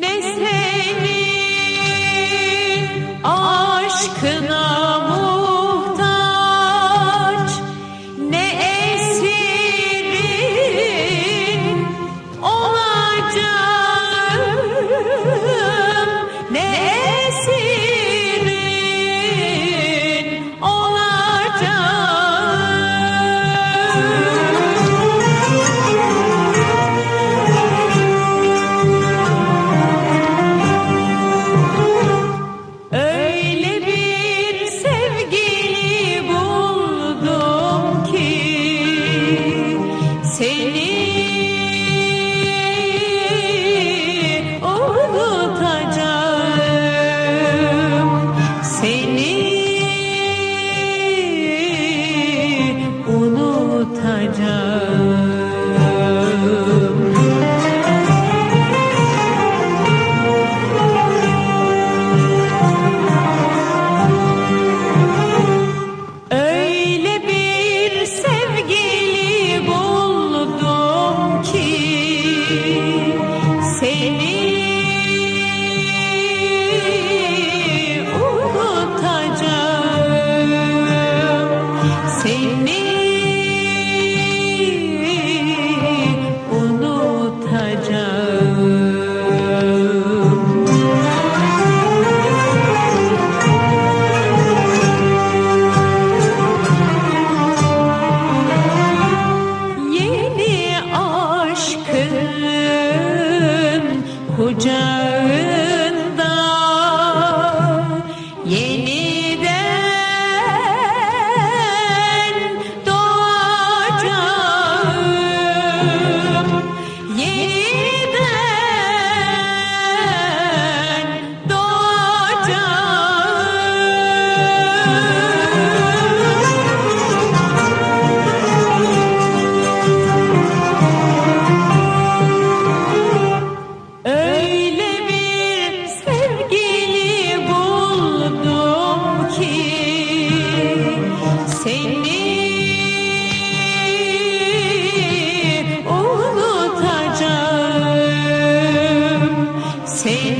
Ne seni aşkına কোথায় যায় jar সেই